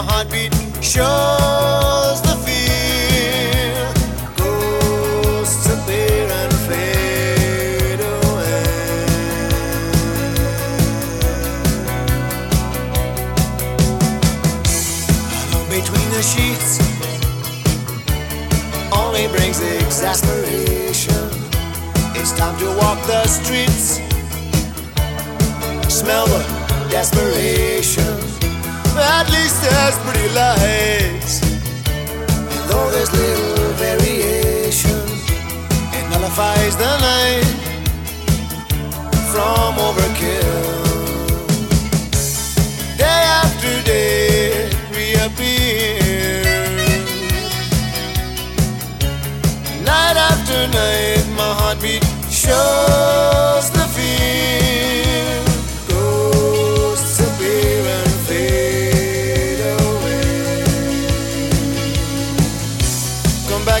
My heartbeat shows the fear. Ghosts appear and fade away. Between the sheets only brings exasperation. It's time to walk the streets. Smell the desperation. At least there's pretty lights. Though there's little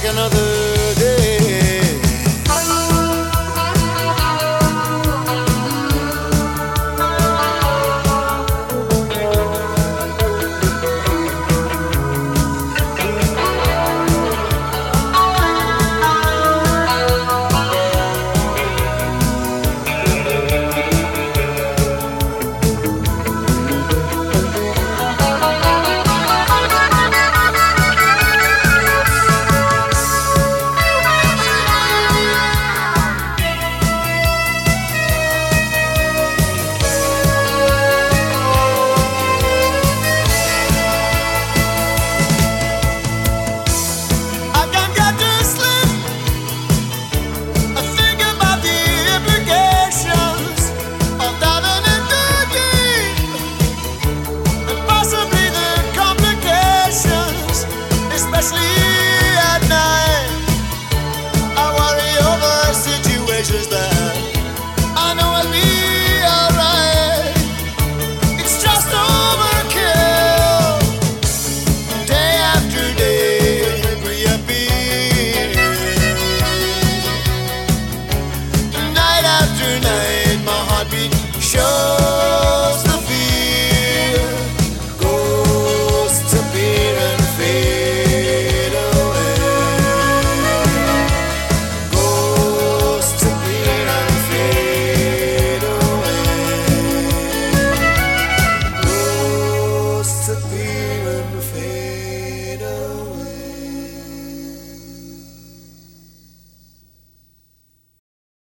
like another